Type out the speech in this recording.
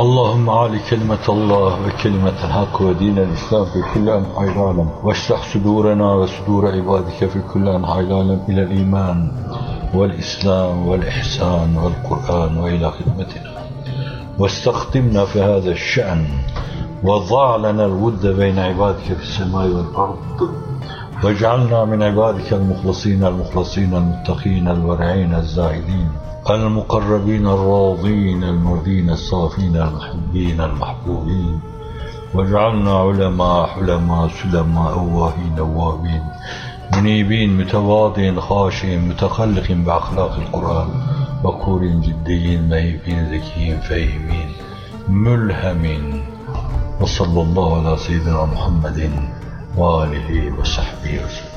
اللهم عالي كلمة الله وكلمة الحق ودين الإسلام في كل أنحاء العالم واشرح صدورنا وصدور عبادك في كل أنحاء العالم إلى الإيمان والإسلام والإحسان والقرآن وإلى خدمتنا. واستخدمنا في هذا الشأن وضع لنا الود بين عبادك في السماء والأرض. واجعلنا من عبادك المخلصين المخلصين المتقين الورعين الزاهدين المقربين الراضين المرضين الصافين المحبين المحبوبين واجعلنا علماء حلماء سلماء أواهين أوابين منيبين متواضعين خاشعين متخلق بأخلاق القرآن بكور جديين مهيبين ذكيين فاهمين ملهمين وصلى الله على سيدنا محمد وآله وصحبه وسلم